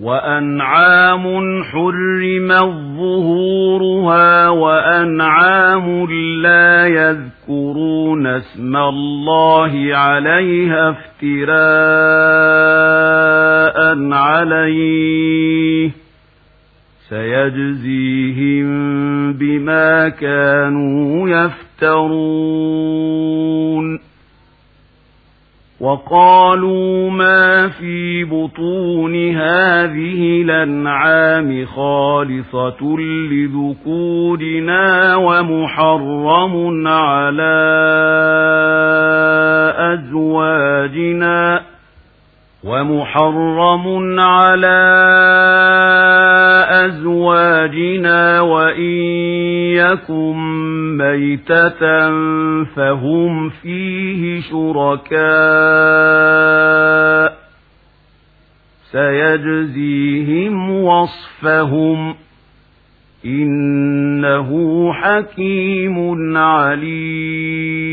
وأنعام حرم ظهورها وأنعام لا يذكرون اسم الله عليها افتراء عليه سيجزيهم بما كانوا يفترون وقالوا ما في بطون هذه الأنعام خالصة لذكورنا ومحرم على أزواجنا ومحرم على أزواجنا وإن يكن ميتة فهم فيه شركاء سيجزيهم وصفهم إنه حكيم عليم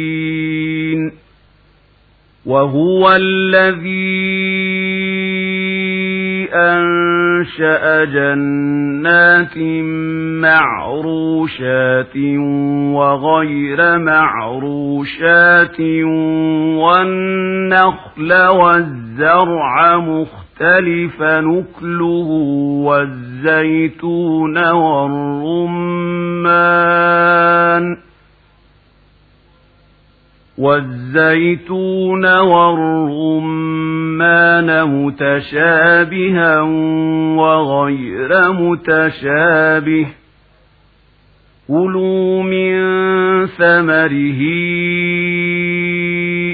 وهو الذي أنشأ جنات معروشات وغير معروشات والنخل والزرع مختلف نكله والزيتون والرمان والزيتون والرمان متشابها وغير متشابه كلوا من ثمره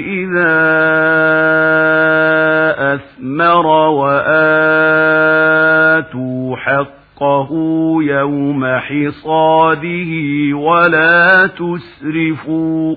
إذا أثمر وآتوا حقه يوم حصاده ولا تسرفوا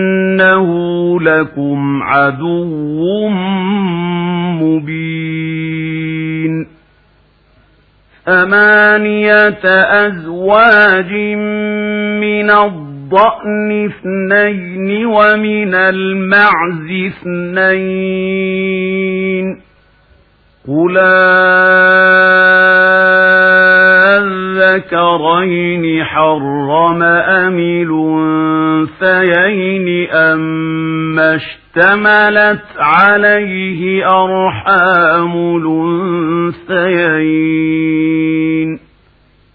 لكم عدو مبين ثمانية أزواج من الضأن اثنين ومن المعز اثنين قل الذكرين حرم أم الأنثيين أم اشتملت عليه أرحام الأنثيين.